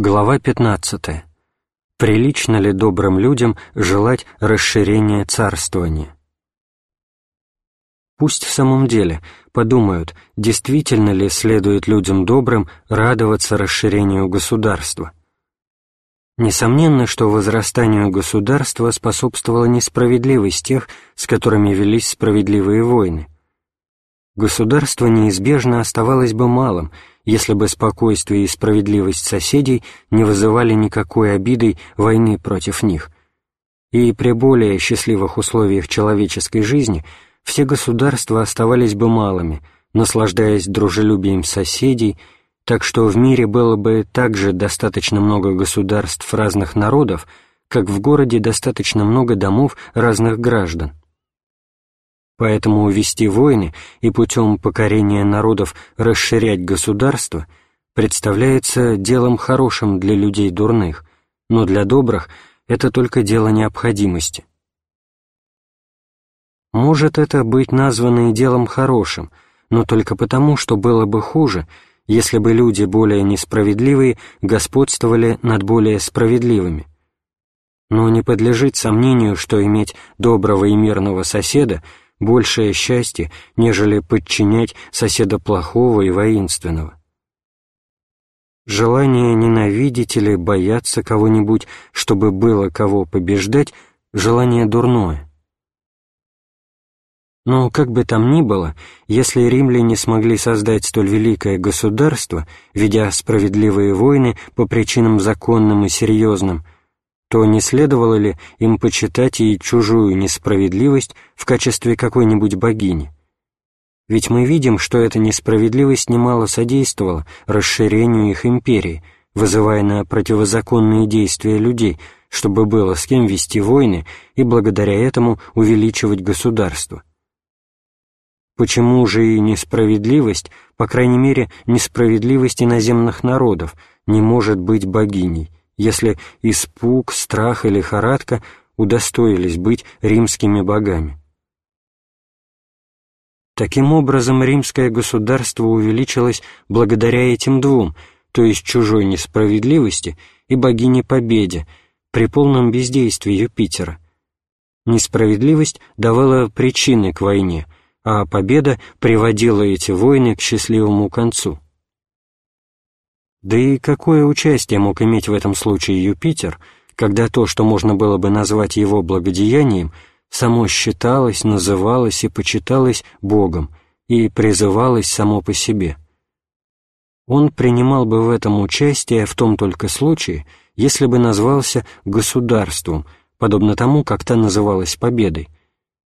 Глава 15. Прилично ли добрым людям желать расширения царствования? Пусть в самом деле подумают, действительно ли следует людям добрым радоваться расширению государства. Несомненно, что возрастанию государства способствовала несправедливость тех, с которыми велись справедливые войны. Государство неизбежно оставалось бы малым – если бы спокойствие и справедливость соседей не вызывали никакой обиды войны против них. И при более счастливых условиях человеческой жизни все государства оставались бы малыми, наслаждаясь дружелюбием соседей, так что в мире было бы также достаточно много государств разных народов, как в городе достаточно много домов разных граждан. Поэтому вести войны и путем покорения народов расширять государство представляется делом хорошим для людей дурных, но для добрых это только дело необходимости. Может это быть названо и делом хорошим, но только потому, что было бы хуже, если бы люди более несправедливые господствовали над более справедливыми. Но не подлежит сомнению, что иметь доброго и мирного соседа – большее счастье, нежели подчинять соседа плохого и воинственного. Желание ненавидеть или бояться кого-нибудь, чтобы было кого побеждать, желание дурное. Но как бы там ни было, если римляне смогли создать столь великое государство, ведя справедливые войны по причинам законным и серьезным, то не следовало ли им почитать и чужую несправедливость в качестве какой-нибудь богини? Ведь мы видим, что эта несправедливость немало содействовала расширению их империи, вызывая на противозаконные действия людей, чтобы было с кем вести войны и благодаря этому увеличивать государство. Почему же и несправедливость, по крайней мере, несправедливость иноземных народов, не может быть богиней, если испуг, страх и лихорадка удостоились быть римскими богами. Таким образом, римское государство увеличилось благодаря этим двум, то есть чужой несправедливости и богине Победе, при полном бездействии Юпитера. Несправедливость давала причины к войне, а победа приводила эти войны к счастливому концу. Да и какое участие мог иметь в этом случае Юпитер, когда то, что можно было бы назвать его благодеянием, само считалось, называлось и почиталось Богом и призывалось само по себе? Он принимал бы в этом участие в том только случае, если бы назвался государством, подобно тому, как та называлась победой,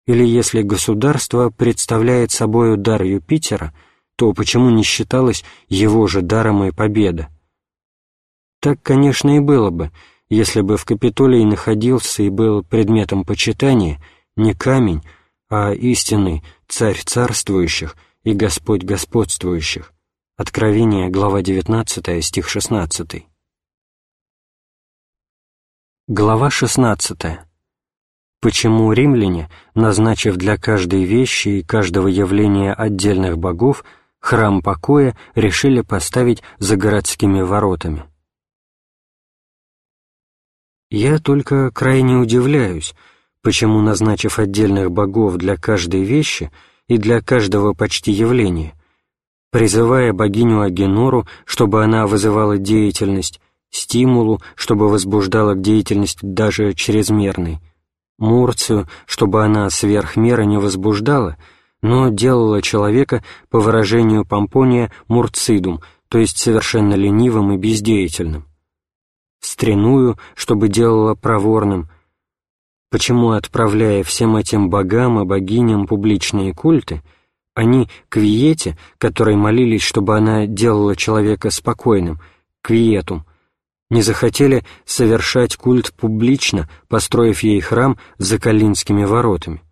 или если государство представляет собою дар Юпитера – то почему не считалось его же даром и победа? Так, конечно, и было бы, если бы в Капитолии находился и был предметом почитания не камень, а истинный царь царствующих и Господь господствующих. Откровение, глава 19, стих 16. Глава 16. Почему римляне, назначив для каждой вещи и каждого явления отдельных богов, храм покоя решили поставить за городскими воротами. Я только крайне удивляюсь, почему, назначив отдельных богов для каждой вещи и для каждого почти явления, призывая богиню Агенору, чтобы она вызывала деятельность, стимулу, чтобы возбуждала к деятельности даже чрезмерной, Мурцию, чтобы она сверх меры не возбуждала — но делала человека, по выражению Помпония, мурцидум, то есть совершенно ленивым и бездеятельным. Стреную, чтобы делала проворным. Почему, отправляя всем этим богам и богиням публичные культы, они к Виете, которой молились, чтобы она делала человека спокойным, к Виетум, не захотели совершать культ публично, построив ей храм за Калинскими воротами?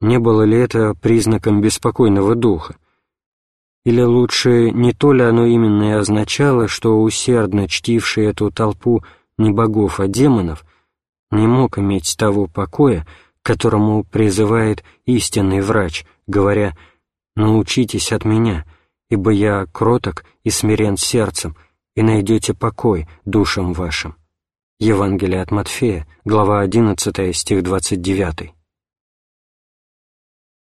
Не было ли это признаком беспокойного духа? Или лучше, не то ли оно именно и означало, что усердно чтивший эту толпу не богов, а демонов, не мог иметь того покоя, к которому призывает истинный врач, говоря «научитесь от меня, ибо я кроток и смирен сердцем, и найдете покой душам вашим». Евангелие от Матфея, глава 11, стих 29.